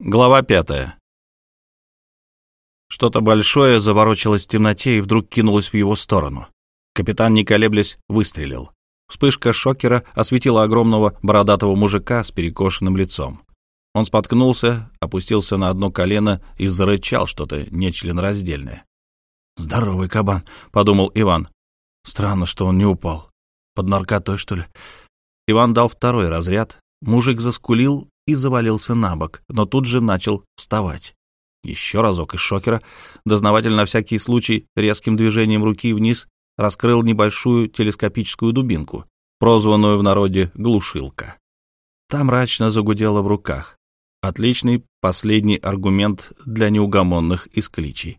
Глава пятая. Что-то большое заворочилось в темноте и вдруг кинулось в его сторону. Капитан, не колеблясь, выстрелил. Вспышка шокера осветила огромного бородатого мужика с перекошенным лицом. Он споткнулся, опустился на одно колено и зарычал что-то нечленораздельное. «Здоровый кабан», — подумал Иван. «Странно, что он не упал. Под наркотой, что ли?» Иван дал второй разряд. Мужик заскулил и завалился на бок, но тут же начал вставать. Еще разок из шокера дознаватель на всякий случай резким движением руки вниз раскрыл небольшую телескопическую дубинку, прозванную в народе «глушилка». Там мрачно загудело в руках. Отличный последний аргумент для неугомонных искличий.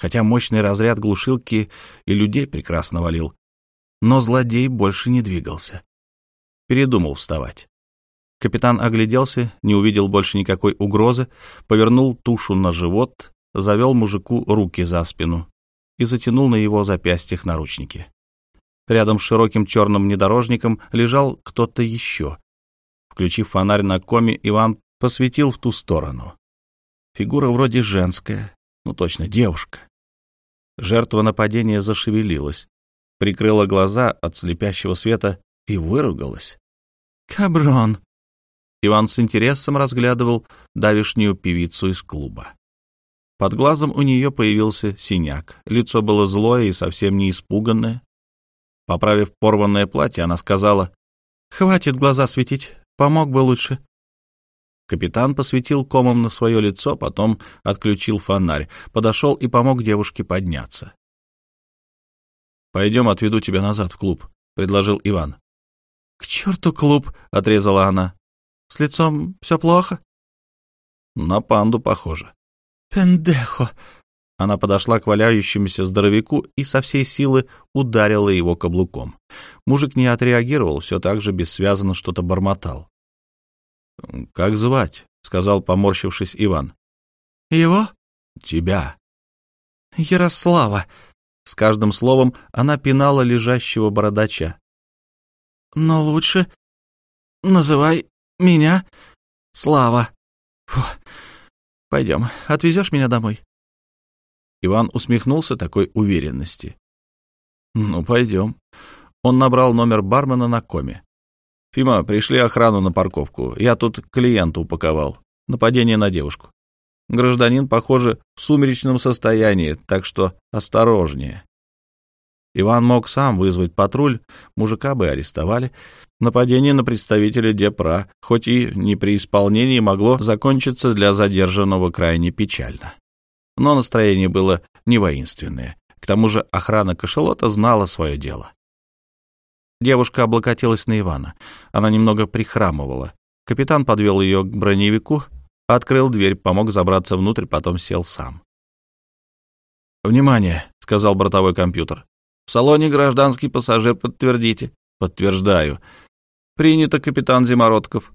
Хотя мощный разряд глушилки и людей прекрасно валил. Но злодей больше не двигался. Передумал вставать. Капитан огляделся, не увидел больше никакой угрозы, повернул тушу на живот, завел мужику руки за спину и затянул на его запястьях наручники. Рядом с широким черным внедорожником лежал кто-то еще. Включив фонарь на коме, Иван посветил в ту сторону. Фигура вроде женская, ну точно девушка. Жертва нападения зашевелилась, прикрыла глаза от слепящего света и выругалась. «Каброн!» Иван с интересом разглядывал давишнюю певицу из клуба. Под глазом у нее появился синяк, лицо было злое и совсем не испуганное. Поправив порванное платье, она сказала, «Хватит глаза светить, помог бы лучше». Капитан посветил комом на свое лицо, потом отключил фонарь, подошел и помог девушке подняться. «Пойдем, отведу тебя назад в клуб», — предложил Иван. «К черту клуб!» — отрезала она. С лицом все плохо? На панду похоже. Пендехо. Она подошла к валяющемуся здоровяку и со всей силы ударила его каблуком. Мужик не отреагировал, все так же бессвязно что-то бормотал. «Как звать?» — сказал, поморщившись Иван. «Его?» «Тебя». «Ярослава». С каждым словом она пинала лежащего бородача. «Но лучше называй меня? Слава. Фу. Пойдем, отвезешь меня домой? Иван усмехнулся такой уверенности. Ну, пойдем. Он набрал номер бармена на коме. Фима, пришли охрану на парковку. Я тут клиента упаковал. Нападение на девушку. Гражданин, похоже, в сумеречном состоянии, так что осторожнее. Иван мог сам вызвать патруль, мужика бы арестовали. Нападение на представителя Депра, хоть и не при исполнении, могло закончиться для задержанного крайне печально. Но настроение было не воинственное. К тому же охрана кошелота знала свое дело. Девушка облокотилась на Ивана. Она немного прихрамывала. Капитан подвел ее к броневику, открыл дверь, помог забраться внутрь, потом сел сам. «Внимание!» — сказал бортовой компьютер. В салоне гражданский пассажир, подтвердите. Подтверждаю. Принято, капитан Зимородков.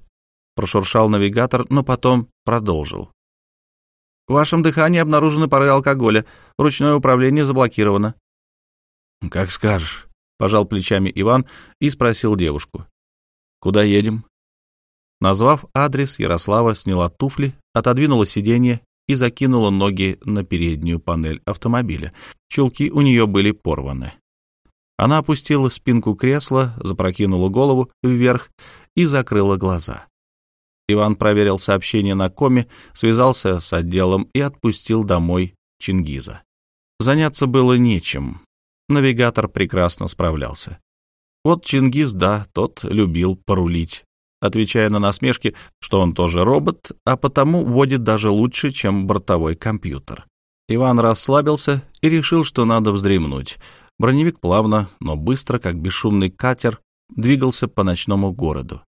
Прошуршал навигатор, но потом продолжил. В вашем дыхании обнаружены пары алкоголя. Ручное управление заблокировано. Как скажешь, пожал плечами Иван и спросил девушку. Куда едем? Назвав адрес, Ярослава сняла туфли, отодвинула сиденье и закинула ноги на переднюю панель автомобиля. Чулки у нее были порваны. Она опустила спинку кресла, запрокинула голову вверх и закрыла глаза. Иван проверил сообщение на коме, связался с отделом и отпустил домой Чингиза. Заняться было нечем. Навигатор прекрасно справлялся. Вот Чингиз, да, тот любил порулить, отвечая на насмешки, что он тоже робот, а потому водит даже лучше, чем бортовой компьютер. Иван расслабился и решил, что надо вздремнуть — Броневик плавно, но быстро, как бесшумный катер, двигался по ночному городу.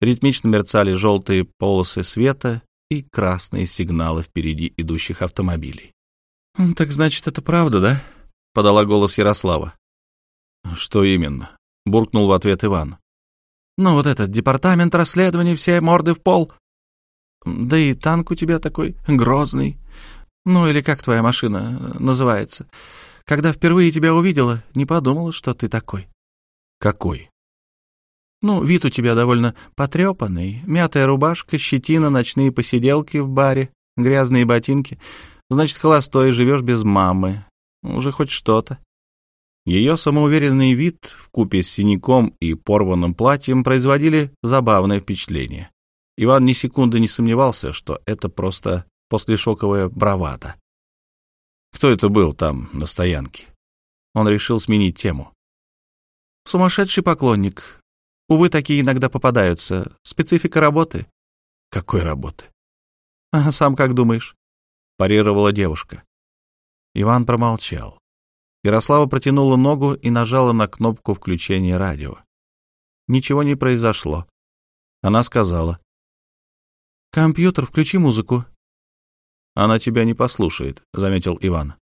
Ритмично мерцали желтые полосы света и красные сигналы впереди идущих автомобилей. «Так значит, это правда, да?» — подала голос Ярослава. «Что именно?» — буркнул в ответ Иван. «Ну вот этот департамент расследований, все морды в пол. Да и танк у тебя такой грозный. Ну или как твоя машина называется? Когда впервые тебя увидела, не подумала, что ты такой. Какой? Ну, вид у тебя довольно потрепанный. Мятая рубашка, щетина, ночные посиделки в баре, грязные ботинки. Значит, холостой, живешь без мамы. Уже хоть что-то. Ее самоуверенный вид в купе с синяком и порванным платьем производили забавное впечатление. Иван ни секунды не сомневался, что это просто послешоковая бравада. Кто это был там на стоянке? Он решил сменить тему. Сумасшедший поклонник. Увы, такие иногда попадаются. Специфика работы. Какой работы? А сам как думаешь? Парировала девушка. Иван промолчал. Ярослава протянула ногу и нажала на кнопку включения радио. Ничего не произошло. Она сказала. «Компьютер, включи музыку». «Она тебя не послушает», — заметил Иван.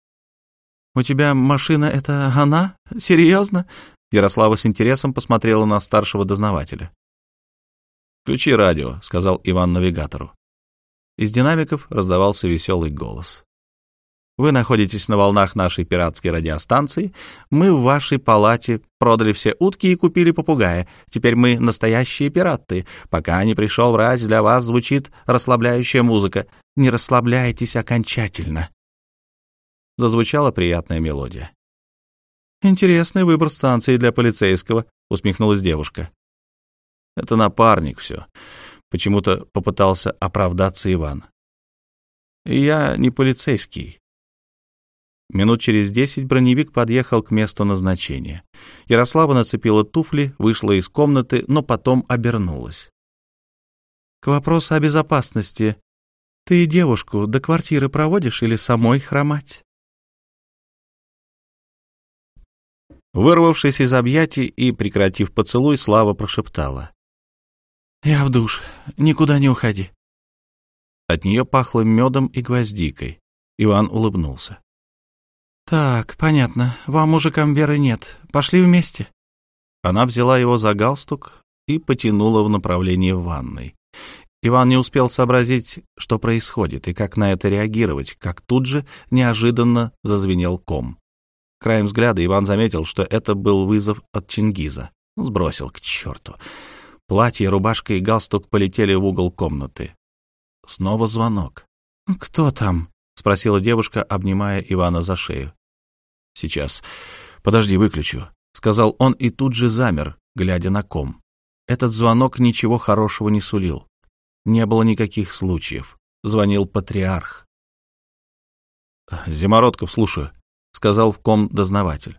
«У тебя машина — это она? Серьезно?» Ярослава с интересом посмотрела на старшего дознавателя. «Включи радио», — сказал Иван навигатору. Из динамиков раздавался веселый голос. Вы находитесь на волнах нашей пиратской радиостанции. Мы в вашей палате продали все утки и купили попугая. Теперь мы настоящие пираты. Пока не пришел врач, для вас звучит расслабляющая музыка. Не расслабляйтесь окончательно. Зазвучала приятная мелодия. «Интересный выбор станции для полицейского», — усмехнулась девушка. «Это напарник все», — почему-то попытался оправдаться Иван. «Я не полицейский. Минут через десять броневик подъехал к месту назначения. Ярослава нацепила туфли, вышла из комнаты, но потом обернулась. — К вопросу о безопасности. Ты девушку до квартиры проводишь или самой хромать? Вырвавшись из объятий и прекратив поцелуй, Слава прошептала. — Я в душ. Никуда не уходи. От нее пахло медом и гвоздикой. Иван улыбнулся. «Так, понятно. Вам, мужикам, веры нет. Пошли вместе». Она взяла его за галстук и потянула в направлении ванной. Иван не успел сообразить, что происходит и как на это реагировать, как тут же неожиданно зазвенел ком. Краем взгляда Иван заметил, что это был вызов от Чингиза. Сбросил к черту. Платье, рубашка и галстук полетели в угол комнаты. Снова звонок. «Кто там?» — спросила девушка, обнимая Ивана за шею. Сейчас. Подожди, выключу», — сказал он и тут же замер, глядя на ком. Этот звонок ничего хорошего не сулил. Не было никаких случаев. Звонил патриарх. «Зимородков, слушаю», — сказал в ком дознаватель.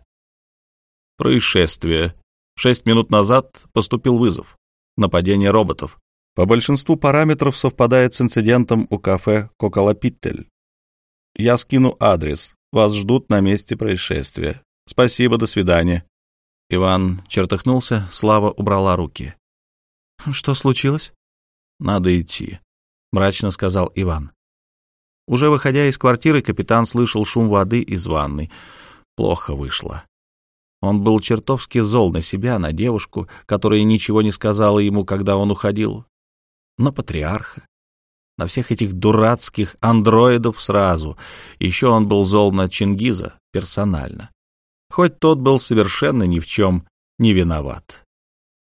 «Происшествие. Шесть минут назад поступил вызов. Нападение роботов. По большинству параметров совпадает с инцидентом у кафе «Коколапиттель». Я скину адрес. Вас ждут на месте происшествия. Спасибо, до свидания». Иван чертыхнулся, Слава убрала руки. «Что случилось?» «Надо идти», — мрачно сказал Иван. Уже выходя из квартиры, капитан слышал шум воды из ванной. Плохо вышло. Он был чертовски зол на себя, на девушку, которая ничего не сказала ему, когда он уходил, на патриарха на всех этих дурацких андроидов сразу. Еще он был зол на Чингиза персонально. Хоть тот был совершенно ни в чем не виноват.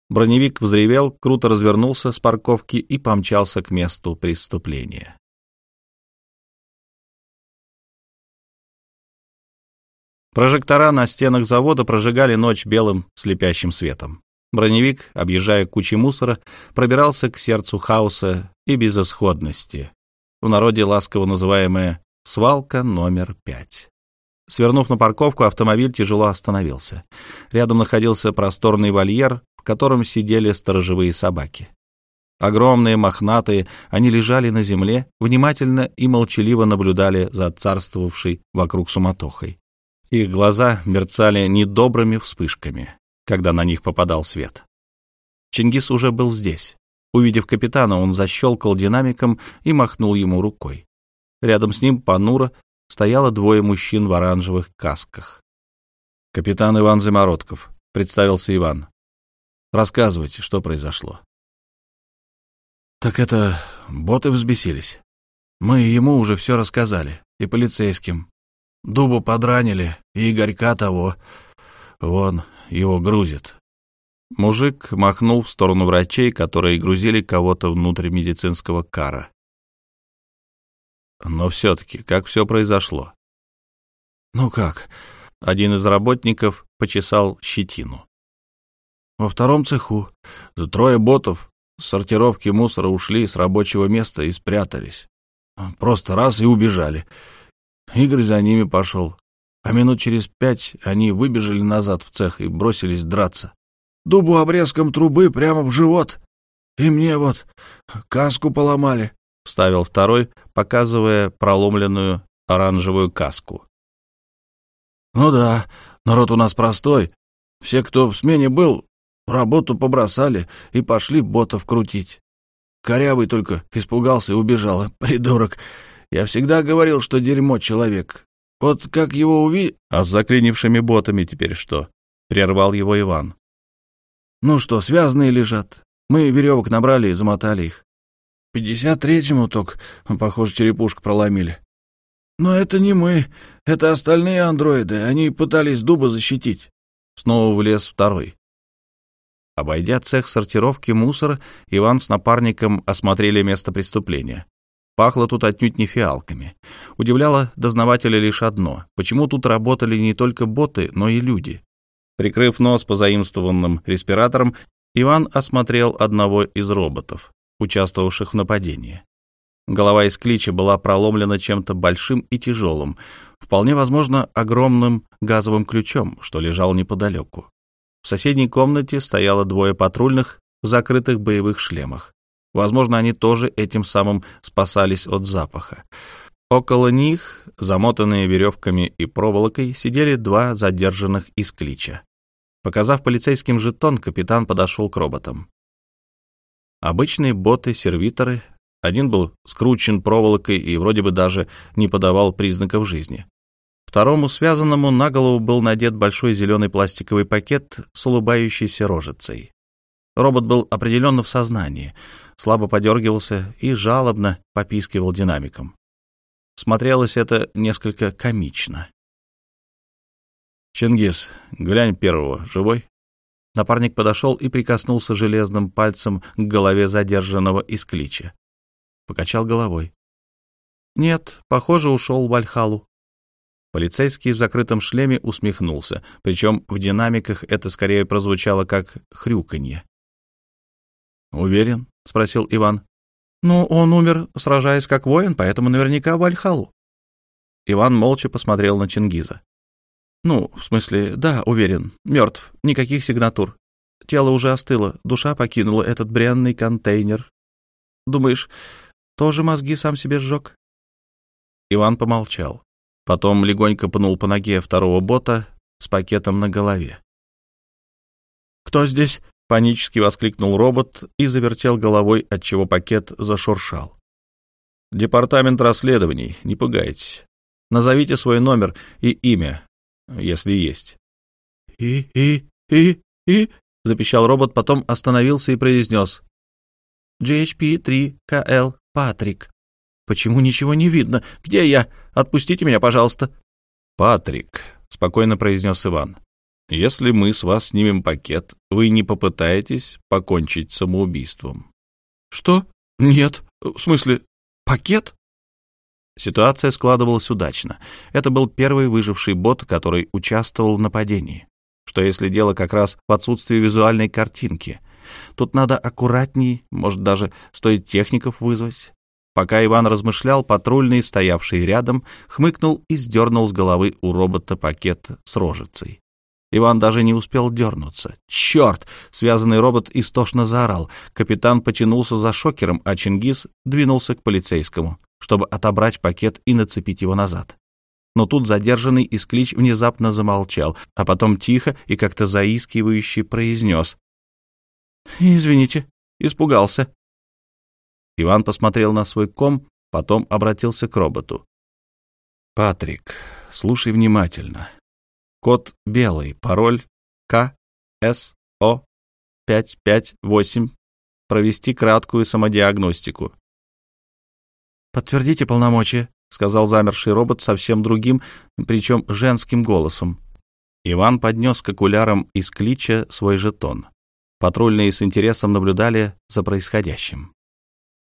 Броневик взревел, круто развернулся с парковки и помчался к месту преступления. Прожектора на стенах завода прожигали ночь белым слепящим светом. Броневик, объезжая кучи мусора, пробирался к сердцу хаоса и безысходности, в народе ласково называемая «свалка номер пять». Свернув на парковку, автомобиль тяжело остановился. Рядом находился просторный вольер, в котором сидели сторожевые собаки. Огромные, мохнатые, они лежали на земле, внимательно и молчаливо наблюдали за царствовавшей вокруг суматохой. Их глаза мерцали недобрыми вспышками когда на них попадал свет. Чингис уже был здесь. Увидев капитана, он защелкал динамиком и махнул ему рукой. Рядом с ним понуро стояло двое мужчин в оранжевых касках. «Капитан Иван Замородков», — представился Иван. «Рассказывайте, что произошло». «Так это боты взбесились. Мы ему уже все рассказали, и полицейским. Дубу подранили, и Игорька того. Вон, его грузит. Мужик махнул в сторону врачей, которые грузили кого-то внутрь медицинского кара. Но все-таки, как все произошло? Ну как? Один из работников почесал щетину. Во втором цеху трое ботов с сортировки мусора ушли с рабочего места и спрятались. Просто раз и убежали. Игорь за ними пошел. А минут через пять они выбежали назад в цех и бросились драться. Дубу обрезком трубы прямо в живот. И мне вот каску поломали. — вставил второй, показывая проломленную оранжевую каску. «Ну да, народ у нас простой. Все, кто в смене был, работу побросали и пошли ботов крутить. Корявый только испугался и убежал. Придурок. Я всегда говорил, что дерьмо человек. Вот как его уви... А с заклинившими ботами теперь что? Прервал его Иван. Ну что, связанные лежат. Мы веревок набрали и замотали их. Пятьдесят третьему только, похоже, черепушку проломили. Но это не мы, это остальные андроиды. Они пытались дуба защитить. Снова влез второй. Обойдя цех сортировки мусора, Иван с напарником осмотрели место преступления. Пахло тут отнюдь не фиалками. Удивляло дознавателя лишь одно — почему тут работали не только боты, но и люди. Прикрыв нос позаимствованным респиратором, Иван осмотрел одного из роботов участвовавших в нападении. Голова из клича была проломлена чем-то большим и тяжелым, вполне возможно, огромным газовым ключом, что лежал неподалеку. В соседней комнате стояло двое патрульных в закрытых боевых шлемах. Возможно, они тоже этим самым спасались от запаха. Около них, замотанные веревками и проволокой, сидели два задержанных из клича. Показав полицейским жетон, капитан подошел к роботам. Обычные боты-сервиторы. Один был скручен проволокой и вроде бы даже не подавал признаков жизни. Второму связанному на голову был надет большой зеленый пластиковый пакет с улыбающейся рожицей. Робот был определенно в сознании, слабо подергивался и жалобно попискивал динамиком. Смотрелось это несколько комично. «Чингис, глянь первого, живой?» Напарник подошел и прикоснулся железным пальцем к голове задержанного из клича. Покачал головой. «Нет, похоже, ушел в Вальхалу». Полицейский в закрытом шлеме усмехнулся, причем в динамиках это скорее прозвучало как хрюканье. «Уверен?» — спросил Иван. «Ну, он умер, сражаясь как воин, поэтому наверняка в Вальхалу». Иван молча посмотрел на Чингиза. Ну, в смысле, да, уверен, мертв, никаких сигнатур. Тело уже остыло, душа покинула этот бренный контейнер. Думаешь, тоже мозги сам себе сжег? Иван помолчал. Потом легонько пнул по ноге второго бота с пакетом на голове. «Кто здесь?» — панически воскликнул робот и завертел головой, отчего пакет зашуршал. «Департамент расследований, не пугайтесь. Назовите свой номер и имя, если есть. «И, и, и, и...» — запищал робот, потом остановился и произнес. «GHP-3KL, Патрик. Почему ничего не видно? Где я? Отпустите меня, пожалуйста». «Патрик», — спокойно произнес Иван. «Если мы с вас снимем пакет, вы не попытаетесь покончить самоубийством?» «Что? Нет. В смысле, пакет?» Ситуация складывалась удачно. Это был первый выживший бот, который участвовал в нападении. Что если дело как раз в отсутствии визуальной картинки? Тут надо аккуратней, может, даже стоит техников вызвать. Пока Иван размышлял, патрульный, стоявший рядом, хмыкнул и сдернул с головы у робота пакет с рожицей. Иван даже не успел дернуться. «Черт!» — связанный робот истошно заорал. Капитан потянулся за шокером, а Чингис двинулся к полицейскому чтобы отобрать пакет и нацепить его назад. Но тут задержанный Исклич внезапно замолчал, а потом тихо и как-то заискивающе произнес. «Извините, испугался». Иван посмотрел на свой ком, потом обратился к роботу. «Патрик, слушай внимательно. Код белый, пароль К, С, О, 558. Провести краткую самодиагностику. «Подтвердите полномочия», — сказал замерший робот совсем другим, причем женским голосом. Иван поднес к окулярам из клича свой жетон. Патрульные с интересом наблюдали за происходящим.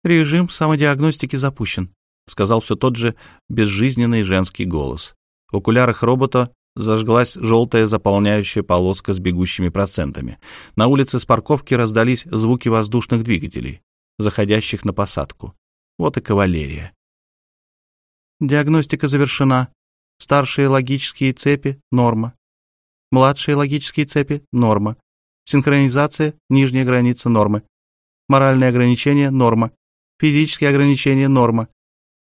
«Режим самодиагностики запущен», — сказал все тот же безжизненный женский голос. В окулярах робота зажглась желтая заполняющая полоска с бегущими процентами. На улице с парковки раздались звуки воздушных двигателей, заходящих на посадку. Вот и кавалерия. Диагностика завершена. Старшие логические цепи — норма. Младшие логические цепи — норма. Синхронизация — нижняя граница нормы. Моральные ограничения — норма. Физические ограничения — норма.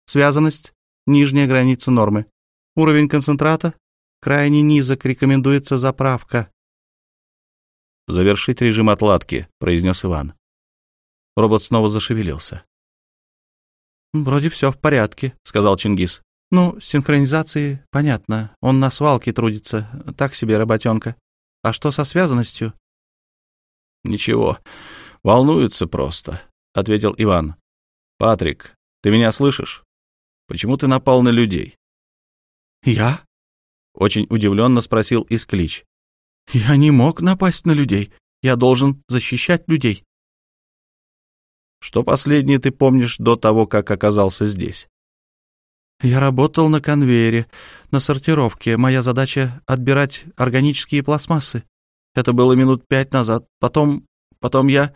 Связанность — нижняя граница нормы. Уровень концентрата — крайне низок, рекомендуется заправка. «Завершить режим отладки», — произнес Иван. Робот снова зашевелился. «Вроде все в порядке», — сказал Чингис. «Ну, с синхронизацией понятно. Он на свалке трудится. Так себе работенка. А что со связанностью?» «Ничего. Волнуется просто», — ответил Иван. «Патрик, ты меня слышишь? Почему ты напал на людей?» «Я?» — очень удивленно спросил Исклич. «Я не мог напасть на людей. Я должен защищать людей». Что последнее ты помнишь до того, как оказался здесь? Я работал на конвейере, на сортировке. Моя задача — отбирать органические пластмассы. Это было минут пять назад. Потом... потом я...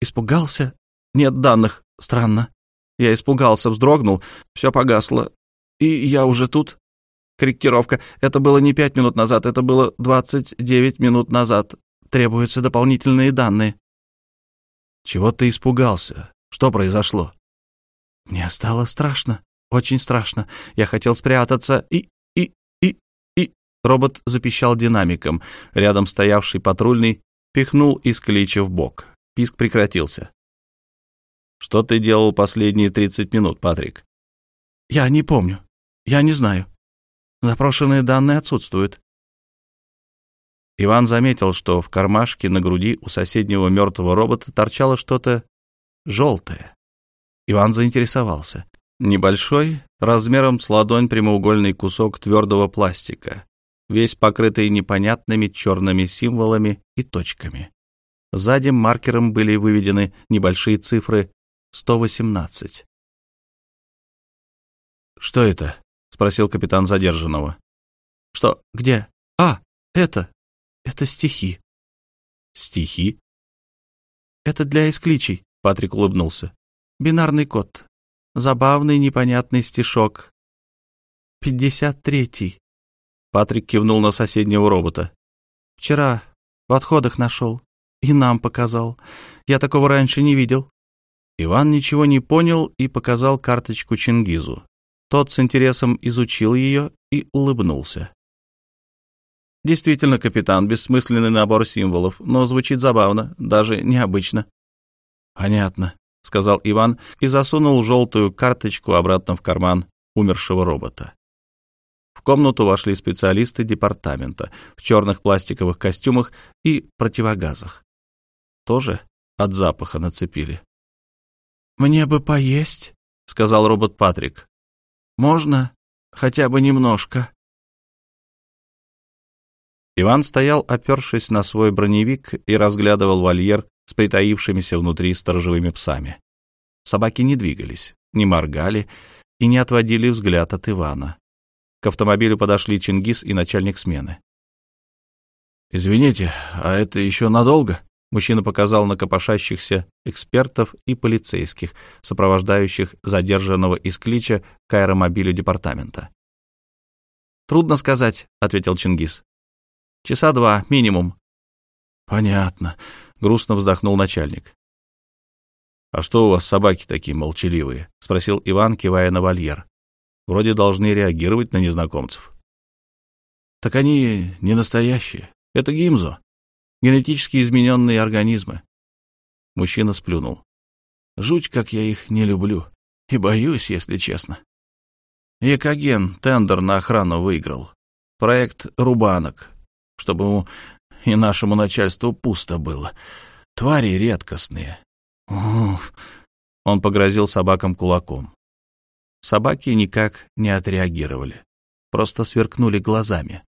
испугался. Нет данных. Странно. Я испугался, вздрогнул. Все погасло. И я уже тут. Корректировка. Это было не пять минут назад, это было двадцать девять минут назад. Требуются дополнительные данные. Чего ты испугался? Что произошло? Мне стало страшно, очень страшно. Я хотел спрятаться и... и... и... и... Робот запищал динамиком. Рядом стоявший патрульный пихнул из клича в бок. Писк прекратился. «Что ты делал последние тридцать минут, Патрик?» «Я не помню. Я не знаю. Запрошенные данные отсутствуют. Иван заметил, что в кармашке на груди у соседнего мертвого робота торчало что-то желтое. Иван заинтересовался. Небольшой, размером с ладонь прямоугольный кусок твердого пластика, весь покрытый непонятными черными символами и точками. Сзади маркером были выведены небольшие цифры 118. «Что это?» — спросил капитан задержанного. «Что? Где? А, это!» Это стихи. Стихи? Это для искличий, Патрик улыбнулся. Бинарный код. Забавный непонятный стишок. Пятьдесят третий. Патрик кивнул на соседнего робота. Вчера в отходах нашел. И нам показал. Я такого раньше не видел. Иван ничего не понял и показал карточку Чингизу. Тот с интересом изучил ее и улыбнулся. Действительно, капитан, бессмысленный набор символов, но звучит забавно, даже необычно. Понятно, сказал Иван и засунул желтую карточку обратно в карман умершего робота. В комнату вошли специалисты департамента в черных пластиковых костюмах и противогазах. Тоже от запаха нацепили. «Мне бы поесть», — сказал робот Патрик. «Можно хотя бы немножко?» Иван стоял, опершись на свой броневик, и разглядывал вольер с притаившимися внутри сторожевыми псами. Собаки не двигались, не моргали и не отводили взгляд от Ивана. К автомобилю подошли Чингис и начальник смены. «Извините, а это еще надолго?» Мужчина показал на копошащихся экспертов и полицейских, сопровождающих задержанного из клича к аэромобилю департамента. «Трудно сказать», — ответил Чингис. Часа два минимум. Понятно, грустно вздохнул начальник. А что у вас собаки такие молчаливые? спросил Иван, кивая на вольер. Вроде должны реагировать на незнакомцев. Так они не настоящие. Это гимзо. Генетически измененные организмы. Мужчина сплюнул. Жуть, как я их не люблю. И боюсь, если честно. Екоген тендер на охрану выиграл. Проект «Рубанок» чтобы ему и нашему начальству пусто было. Твари редкостные. Уф. Он погрозил собакам кулаком. Собаки никак не отреагировали, просто сверкнули глазами.